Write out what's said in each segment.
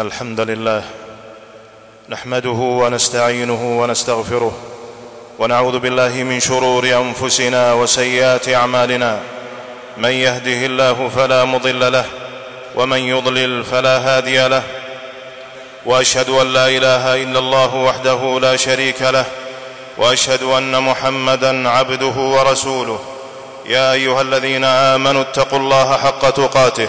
ان الحمد لله. نحمده ونستعينه ونستغفره. ونعوذ بالله من شرور أنفسنا وسيئات أعمالنا. من يهده الله فلا مضل له ومن يضلل فلا هادي له. وأشهد أن لا إله إلا الله وحده لا شريك له. وأشهد أن محمدا عبده ورسوله. يا أيها الذين آمنوا اتقوا الله حق تقاته.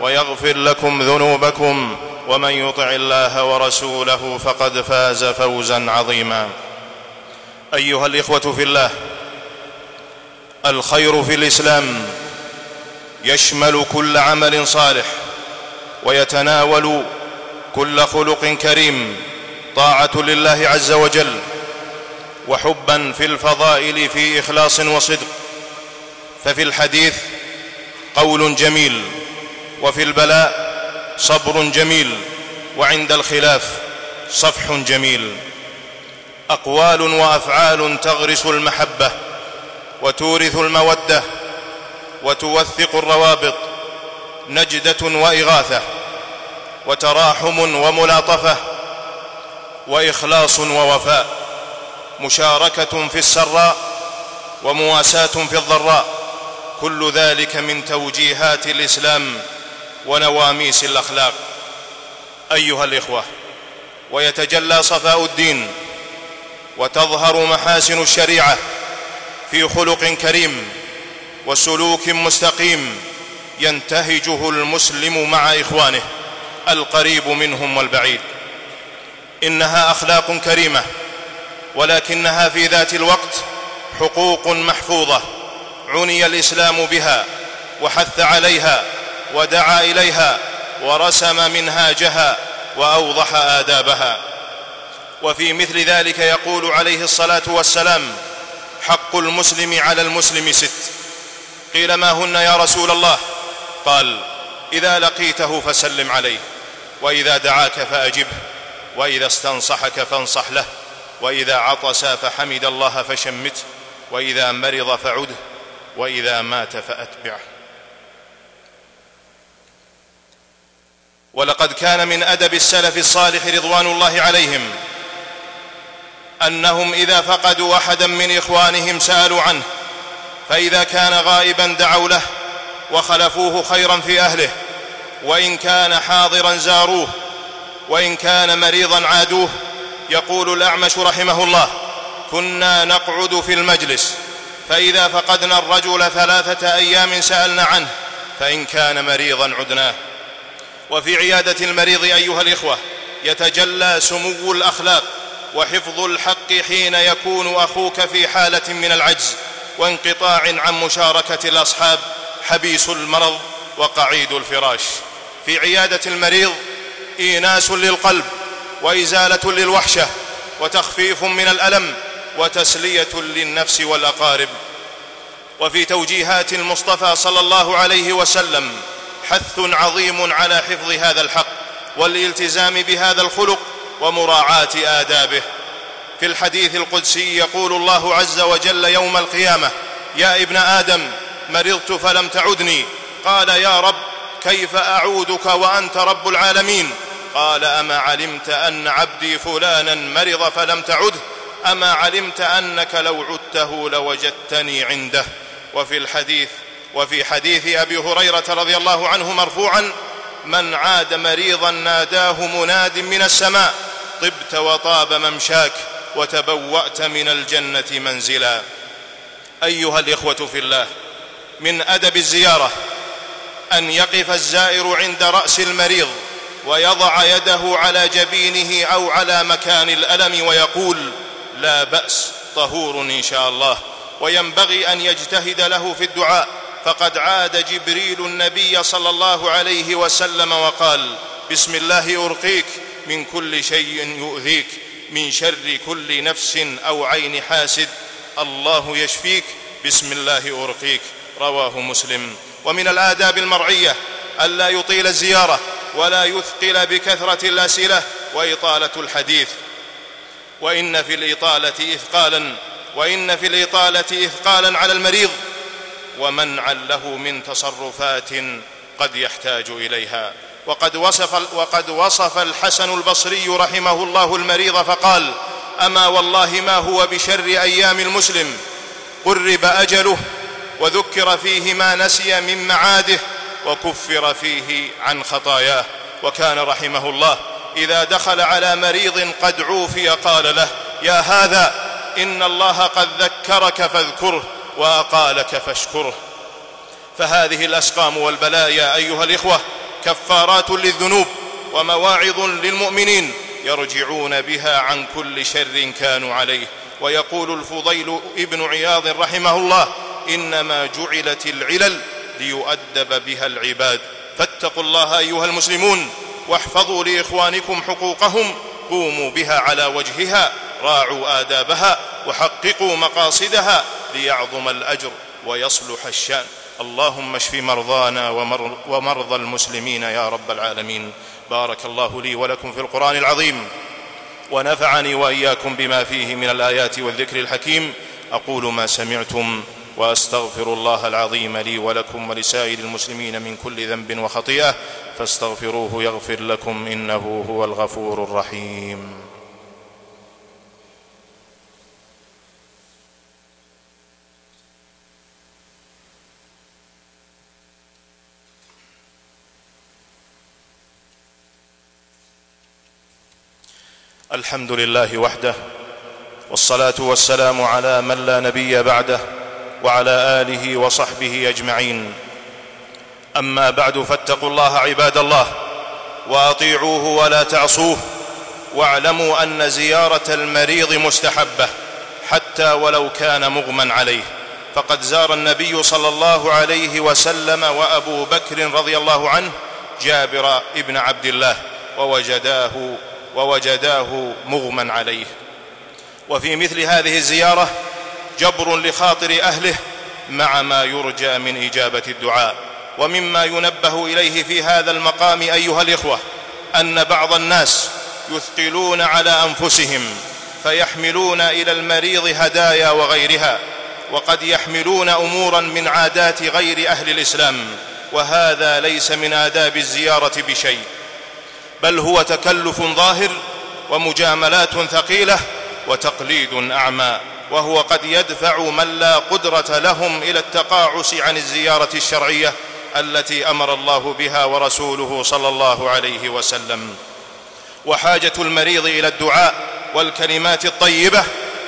ويغفر لكم ذنوبكم ومن يطع الله ورسوله فقد فاز فوزا عظيما. أيها الإخوة في الله الخير في الإسلام يشمل كل عمل صالح ويتناول كل خلق كريم طاعة لله عز وجل وحبا في الفضائل في إخلاص وصدق. ففي الحديث قول جميل وفي البلاء صبر جميل وعند الخلاف صفح جميل. أقوال وأفعال تغرس المحبة وتورث المودة وتوثق الروابط نجدة وإغاثة وتراحم وملاطفة وإخلاص ووفاء مشاركة في السراء ومواساة في الضراء. كل ذلك من توجيهات الإسلام ونواميس الأخلاق. أيها الإخوة ويتجلى صفاء الدين وتظهر محاسن الشريعة في خلق كريم وسلوك مستقيم ينتهجه المسلم مع إخوانه القريب منهم والبعيد. إنها أخلاق كريمة ولكنها في ذات الوقت حقوق محفوظة عني الإسلام بها وحث عليها ودعا إليها ورسم منهاجها وأوضح آدابها. وفي مثل ذلك يقول عليه الصلاة والسلام حق المسلم على المسلم ست. قيل ما هن يا رسول الله؟ قال إذا لقيته فسلم عليه وإذا دعاك فأجبه وإذا استنصحك فانصح له وإذا عطس فحمد الله فشمته وإذا مرض فعده وإذا مات فأتبعه. ولقد كان من أدب السلف الصالح رضوان الله عليهم أنهم إذا فقدوا أحدا من إخوانهم سألوا عنه فإذا كان غائبا دعوا له وخلفوه خيرا في أهله وإن كان حاضرا زاروه وإن كان مريضا عادوه يقول الأعمش رحمه الله كنا نقعد في المجلس فإذا فقدنا الرجل ثلاثة أيام سألنا عنه فإن كان مريضا عدناه. وفي عيادة المريض أيها الإخوة يتجلى سمو الأخلاق وحفظ الحق حين يكون أخوك في حالة من العجز وانقطاع عن مشاركة الأصحاب حبيس المرض وقعيد الفراش. في عيادة المريض إيناس للقلب وإزالة للوحشة وتخفيف من الألم وتسلية للنفس والأقارب. وفي توجيهات المصطفى صلى الله عليه وسلم حث عظيم على حفظ هذا الحق والالتزام بهذا الخلق ومراعاة آدابه. في الحديث القدسي يقول الله عز وجل يوم القيامة يا ابن آدم مرضت فلم تعدني. قال يا رب كيف أعودك وأنت رب العالمين؟ قال أما علمت أن عبدي فلانا مرض فلم تعده أما علمت أنك لو عدته لوجدتني عنده. وفي الحديث وفي حديث أبي هريرة رضي الله عنه مرفوعا من عاد مريضا ناداه مناد من السماء طبت وطاب ممشاك وتبوأت من الجنة منزلا. أيها الإخوة في الله من أدب الزيارة أن يقف الزائر عند رأس المريض ويضع يده على جبينه أو على مكان الألم ويقول لا بأس طهور إن شاء الله. وينبغي أن يجتهد له في الدعاء. فقد عاد جبريل النبي صلى الله عليه وسلم وقال بسم الله أرقيك من كل شيء يؤذيك من شر كل نفس أو عين حاسد الله يشفيك بسم الله أرقيك رواه مسلم. ومن الآداب المرعية الا يطيل الزيارة ولا يثقل بكثرة الأسئلة وإطالة الحديث. وإن في الإطالة اثقالا وإن في الإطالة اثقالا على المريض ومنعا له من تصرفات قد يحتاج إليها. وقد وصف, وقد وصف الحسن البصري رحمه الله المريض فقال أما والله ما هو بشر أيام المسلم. قرب أجله وذكر فيه ما نسي من معاده وكفر فيه عن خطاياه. وكان رحمه الله إذا دخل على مريض قد عوفي قال له يا هذا إن الله قد ذكرك فاذكره. واقالك فاشكره فهذه الأسقام والبلايا أيها الإخوة كفارات للذنوب ومواعظ للمؤمنين يرجعون بها عن كل شر كانوا عليه. ويقول الفضيل ابن عياض رحمه الله إنما جعلت العلل ليؤدب بها العباد. فاتقوا الله أيها المسلمون واحفظوا لإخوانكم حقوقهم قوموا بها على وجهها راعوا آدابها وحققوا مقاصدها ليعظم الأجر ويصلح الشأن. اللهم اشف مرضانا ومرضى المسلمين يا رب العالمين. بارك الله لي ولكم في القرآن العظيم. ونفعني وإياكم بما فيه من الآيات والذكر الحكيم. أقول ما سمعتم وأستغفر الله العظيم لي ولكم ولسائر المسلمين من كل ذنب وخطيئة. فاستغفروه يغفر لكم إنه هو الغفور الرحيم. الحمد لله وحده والصلاة والسلام على من لا نبي بعده وعلى آله وصحبه أجمعين. أما بعد فاتقوا الله عباد الله وأطيعوه ولا تعصوه واعلموا أن زيارة المريض مستحبة حتى ولو كان مغمى عليه. فقد زار النبي صلى الله عليه وسلم وأبو بكر رضي الله عنه جابر ابن عبد الله ووجداه ووجداه مغمى عليه. وفي مثل هذه الزيارة جبر لخاطر أهله مع ما يرجى من إجابة الدعاء. ومما ينبه إليه في هذا المقام أيها الإخوة أن بعض الناس يثقلون على أنفسهم فيحملون إلى المريض هدايا وغيرها وقد يحملون أمورا من عادات غير أهل الإسلام وهذا ليس من آداب الزيارة بشيء. بل هو تكلف ظاهر ومجاملات ثقيلة وتقليد أعمى وهو قد يدفع من لا قدرة لهم إلى التقاعس عن الزيارة الشرعية التي أمر الله بها ورسوله صلى الله عليه وسلم. وحاجة المريض إلى الدعاء والكلمات الطيبة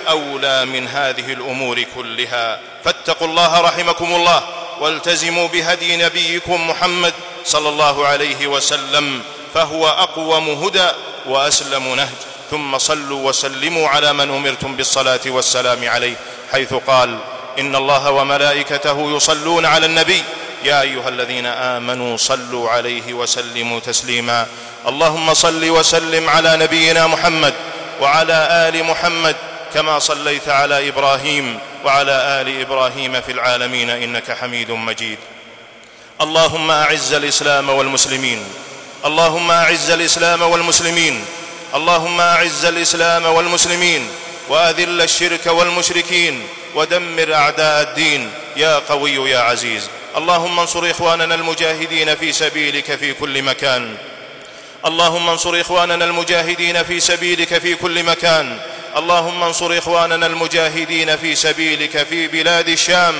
أولى من هذه الأمور كلها. فاتقوا الله رحمكم الله والتزموا بهدي نبيكم محمد صلى الله عليه وسلم. فهو أقوم هدى وأسلم نهج. ثم صلوا وسلموا على من أمرتم بالصلاة والسلام عليه حيث قال إن الله وملائكته يصلون على النبي. يا أيها الذين آمنوا صلوا عليه وسلموا تسليما. اللهم صل وسلم على نبينا محمد وعلى آل محمد كما صليت على إبراهيم وعلى آل إبراهيم في العالمين إنك حميد مجيد. اللهم أعز الإسلام والمسلمين. اللهم أعز الإسلام والمسلمين. اللهم أعز الإسلام والمسلمين. وأذل الشرك والمشركين. ودمر أعداء الدين. يا قوي يا عزيز. اللهم انصر إخواننا المجاهدين في سبيلك في كل مكان. اللهم انصر إخواننا المجاهدين في سبيلك في كل مكان. اللهم انصر إخواننا المجاهدين في سبيلك في بلاد الشام.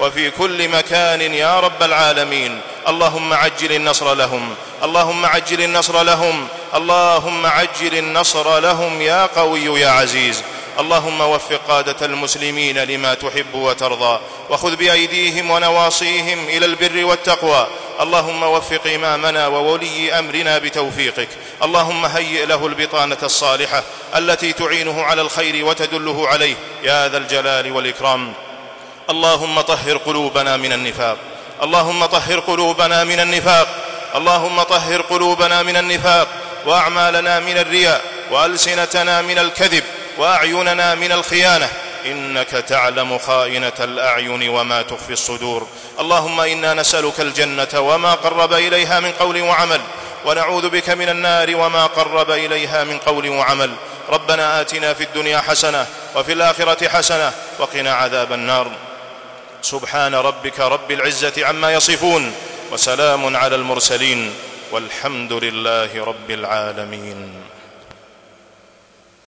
وفي كل مكان يا رب العالمين. اللهم عجل النصر لهم. اللهم عجل النصر لهم. اللهم عجل النصر لهم يا قوي يا عزيز. اللهم وفق قادة المسلمين لما تحب وترضى. وخذ بأيديهم ونواصيهم إلى البر والتقوى. اللهم وفق إمامنا وولي أمرنا بتوفيقك. اللهم هيئ له البطانة الصالحة التي تعينه على الخير وتدله عليه. يا ذا الجلال والإكرام. اللهم طهر قلوبنا من النفاق. اللهم طهر قلوبنا من النفاق. اللهم طهر قلوبنا من النفاق. واعمالنا من الرياء. وألسنتنا من الكذب. وأعيننا من الخيانة. إنك تعلم خائنة الأعين وما تخفي الصدور. اللهم إنا نسألك الجنة وما قرب إليها من قول وعمل. ونعوذ بك من النار وما قرب إليها من قول وعمل. ربنا آتنا في الدنيا حسنة وفي الآخرة حسنة. وقنا عذاب النار. سبحان ربك رب العزة عما يصفون وسلام على المرسلين والحمد لله رب العالمين